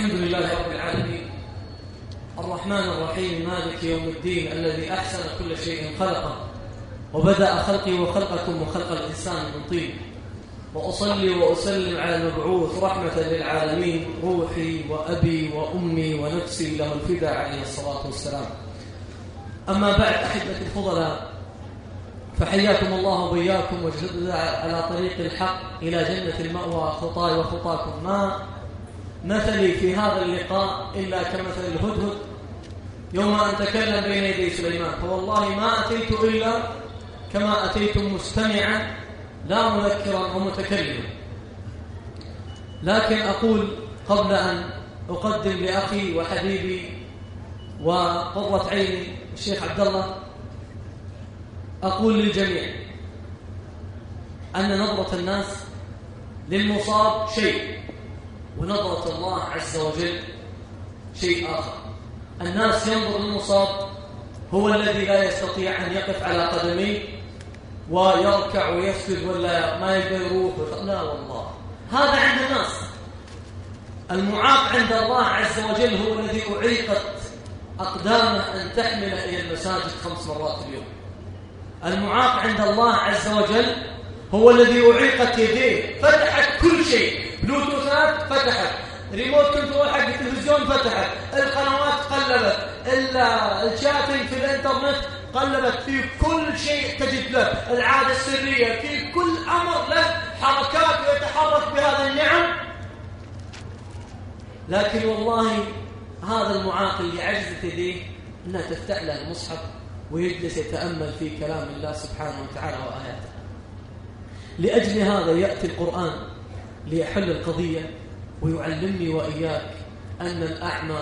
الحمد لله رب العالمين. الرحمن الرحيم مالك يوم الدين الذي أحسن كل شيء خلقه وبدأ خلقي وخلقكم وخلق الإنسان من طين. وأصلي وأسلم على المبعوث رحمة للعالمين روحي وأبي وأمي ونفسي له الفداء عليه الصلاة والسلام. أما بعد أحبتي الفضلاء فحياكم الله وبياكم وجهدنا على طريق الحق إلى جنة المأوى خطاي وخطاكم. ما مثلي في هذا اللقاء إلا كمثل الهدهد يوم أن تكلم بين يدي سليمان. فوالله ما أتيت إلا كما أتيتم مستمعا لا مذكرا ومتكلما. لكن أقول قبل أن أقدم لأخي وحبيبي وقرة عيني الشيخ عبد الله أقول للجميع أن نظرة الناس للمصاب شيء. ونظرة الله عز وجل. شيء آخر. الناس ينظر للمصاب هو الذي لا يستطيع أن يقف على قدميه ويركع ويسجد ولا ما يقدر يروح. لا والله. هذا عند الناس. المعاق عند الله عز وجل هو الذي أعيقت أقدامه أن تحمل إلى المساجد خمس مرات في اليوم. المعاق عند الله عز وجل هو الذي أعيقت يديه فتحت كل شيء. بلوتوثات فتحت. remote control حق التلفزيون فتحت. القنوات قلبت. ال chatting في الإنترنت قلبت. في كل شيء تجد له. العادة السرية. في كل أمر له. حركات يتحرك بهذا النعم. لكن والله هذا المعاق اللي عجزت يديه انها تفتح له المصحف ويجلس يتأمل في كلام الله سبحانه وتعالى وآياته. لأجل هذا يأتي القرآن ليحل القضية ويعلمني وإياك أن الأعمى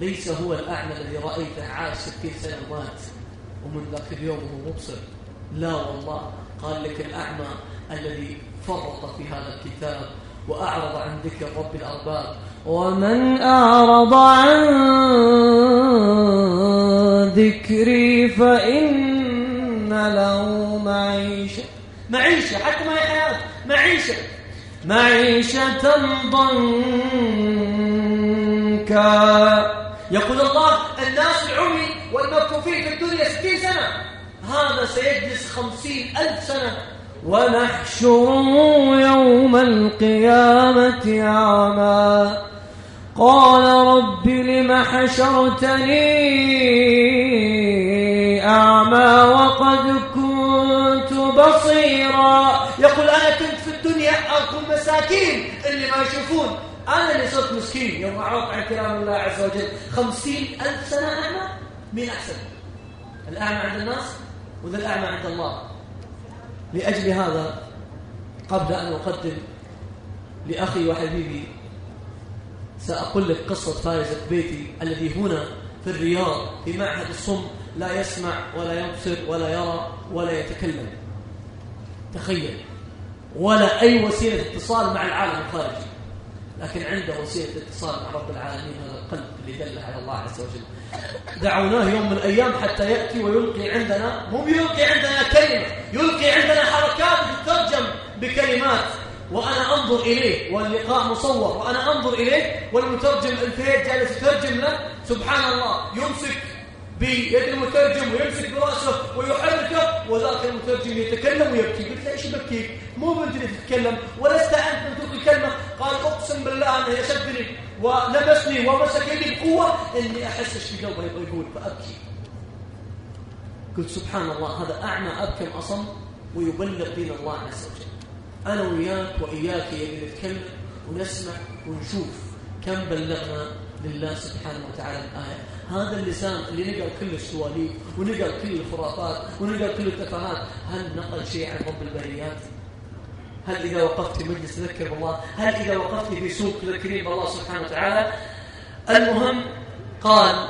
ليس هو الأعمى الذي رأيته عاش ستين سنة ومات ومن ذاك اليوم هو مبصر. لا والله قال لك الأعمى الذي فرط في هذا الكتاب وأعرض عن ذكر رب الأرباب. ومن أعرض عن ذكري فإن له معيشة معيشة حتى ما هي حياة. معيشة. معيشة ضنكا. يقول الله الناس العمي والمكفوفين في الدنيا ستين سنة. هذا سيجلس خمسين ألف سنة. ونحشره يوم القيامة أعمى قال رب لم حشرتني أعمى وقد كنت بصيرا. يقول أنا كنت في الدنيا أكون مساكين اللي ما يشوفون. أنا اللي صرت مسكين. يوم عن كلام الله عز وجل. خمسين ألف سنة أعمى؟ مين أحسن؟ الأعمى عند الناس ولا الأعمى عند الله؟ لأجل هذا قبل أن أقدم لأخي وحبيبي سأقول لك قصة فايز بيتي الذي هنا في الرياض في معهد الصم لا يسمع ولا يبصر ولا يرى ولا يتكلم. تخيل. ولا أي وسيلة اتصال مع العالم الخارجي لكن عنده وسيلة اتصال مع رب العالمين هذا القلب اللي دل على الله عز وجل. دعوناه يوم من الأيام حتى يأتي ويلقي عندنا مو يلقي عندنا كلمة يلقي عندنا حركات تترجم بكلمات. وأنا أنظر إليه واللقاء مصور وأنا أنظر إليه والمترجم الفيد جالس يترجم له. سبحان الله يمسك بيد المترجم ويمسك براسه ويحركه وذاك المترجم يتكلم ويبكي. قلت له إيش بكيك مو بنت اللي تتكلم ولست أنت من تلك الكلمة قال أقسم بالله أنه يشدني ولمسني ومسك يدي بقوة إني أحس إيش في قلبه يبغى يقول فأبكي. قلت سبحان الله هذا أعمى ابكم أصم؟ ويبلغ دين الله عز وجل. أنا وياك وإياك يبي نتكلم ونسمع ونشوف كم بلغنا لله سبحانه وتعالى الآية. هذا اللسان اللي نقل كل السواليف ونقل كل الخرافات ونقل كل التفاهات. هل نقل شيء عن رب البريات؟ هل إذا وقفت في مجلس تذكر بالله هل إذا وقفت في سوق تذكرين بالله سبحانه وتعالى؟ المهم قال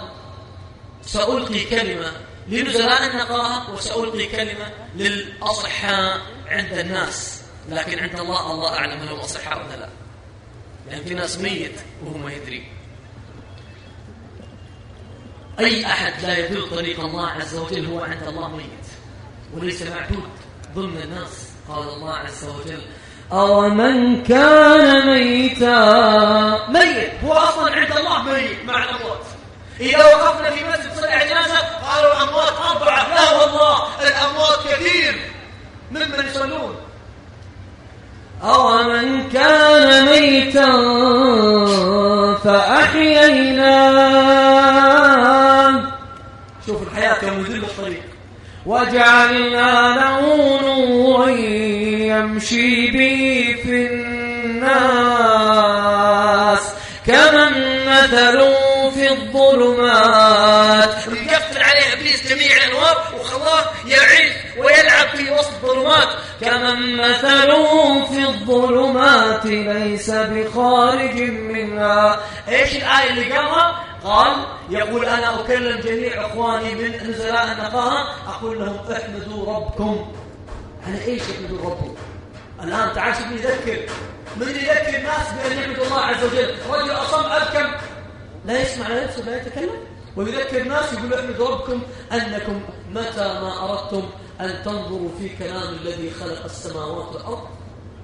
سألقي كلمة لنزلاء النقاهة وسألقي كلمة للأصحاء عند الناس. لكن عند الله الله أعلم هل هم أصحاء ولا لا لأن في ناس ميت وهو ما يدري. أي أحد لا يدل طريق الله عز وجل هو عند الله ميت. وليس معدود. ضمن الناس قال الله عز وجل. أو من كان ميتا؟ ميت. هو أصلا عند الله ميت مع الأموات إذا وقفنا في مسجد صلى جنازة قالوا الأموات أربعة. لا والله الأموات كثير. ممن يصلون؟ أو من كان ميتا فأحييناه. وجعلنا له نورا يمشي به في الناس. كمن مثله في الظلمات. مقفل عليه إبليس جميع الأنوار وخلاه يعيش ويلعب في وسط الظلمات. كمن مثله في الظلمات ليس بخارج منها. إيش الآية اللي قالها؟ قال يقول أنا اكلم جميع إخواني من نزلاء النقاهة أقول لهم احمدوا ربكم. على إيش يحمدوا ربكم الآن تعال شوف يذكر. من يذكر الناس بأن يحمدوا الله عز وجل؟ رجل أصم أبكم. لا يسمع لا يبصر لا يتكلم. ويذكر الناس يقول احمدوا ربكم أنكم متى ما أردتم أن تنظروا في كلام الذي خلق السماوات والأرض.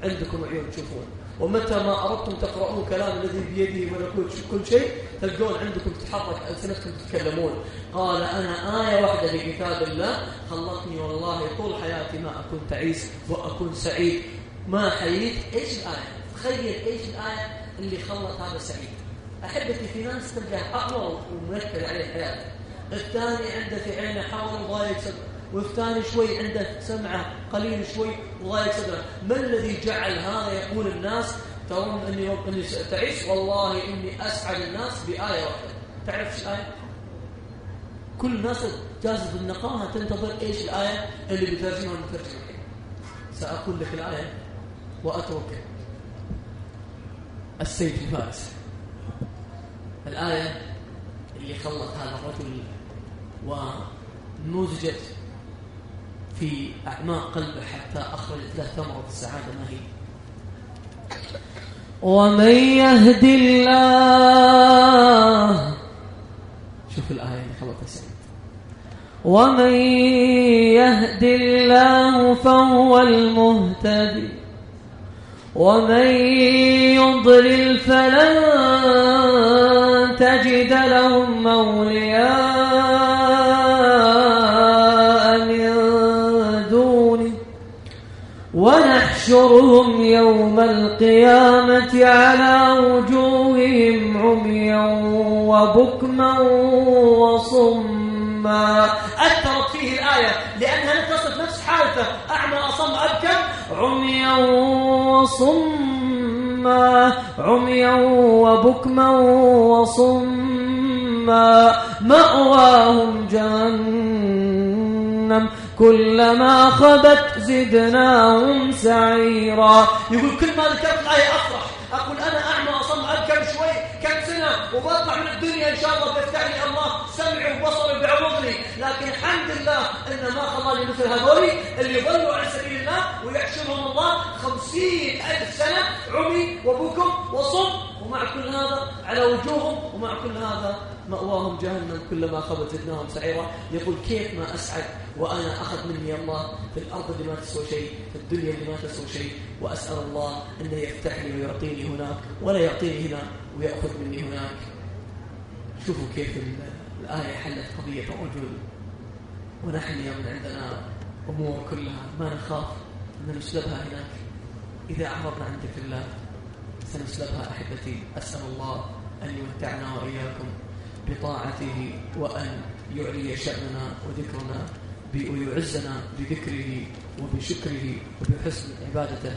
عندكم عيون تشوفون ومتى ما أردتم تقرؤون كلام الذي بيده ملكوت كل شيء تلقون عندكم تتحرك ألسنتكم تتكلمون. قال أنا آية واحدة في كتاب الله خلقني والله طول حياتي ما أكون تعيس وأكون سعيد. ما حييت؟ إيش الآية؟ تخيل إيش الآية اللي خلط هذا سعيد. أحبتي في ناس تلقى أقوى ومنكد عليه حياته. الثاني عنده في عينه حول وضايق صدره والثاني شوي عنده سمعة قليل شوي وضايق صدره ما الذي جعل هذا يقول الناس؟ ترون أني أني تعيش والله إني أسعد الناس بآية واحدة. تعرف إيش الآية؟ كل الناس جالسة بالنقاهه تنتظر إيش الآية؟ اللي بيترجمها المترجم سأقول لك الآية واترك السيف الفارس. الآية اللي خلط هذا الرجل ومزجت في أعماق قلبه حتى أخرجت له ثمرة السعادة ما هي؟ ومن يهد الله شوف الآية اللي خلطها سعيد ومن يهد الله فهو المهتدي ومن يضلل فلن تجد لهم القيامة على وجوههم عميا وبكما وصما. أثرت فيه الآية لأنها تصف نفس حالته أعمى أصم أبكم عميا وصما. عميا وبكما وصما. مأواهم جهنم كلما خبت زدناهم سعيرا. يقول كل ما ذكرت الآية أفرح. أقول أنا أعمى أصم أبكم شوي كم سنة وبطلع من الدنيا إن شاء الله بيفتح لي الله سمعي وبصري وبيعوضني لكن الحمد لله إن ما خلاني مثل هذولي اللي ضلوا عن سبيل الله ويحشرهم الله خمسين ألف سنة عمي وبكم وصم. ومع كل هذا على وجوههم ومع كل هذا مأواهم جهنم كلما خبت زدناهم سعيرا. يقول كيف ما أسعد وأنا أخذ مني الله في الأرض اللي ما تسوى شيء في الدنيا اللي ما تسوى شيء وأسأل الله أنه يفتح لي ويعطيني هناك ولا يعطيني هنا ويأخذ مني هناك. شوفوا كيف الآية حلت قضية الرجل. ونحن يوم عندنا أمور كلها ما نخاف أن نسلبها هناك. إذا أعرضنا عن ذكر الله سنسلبها أحبتي. أسأل الله أن يمتعنا وإياكم بطاعته وأن يعلي شأننا وذكرنا ويعزنا بذكره وبشكره وبحسن عبادته.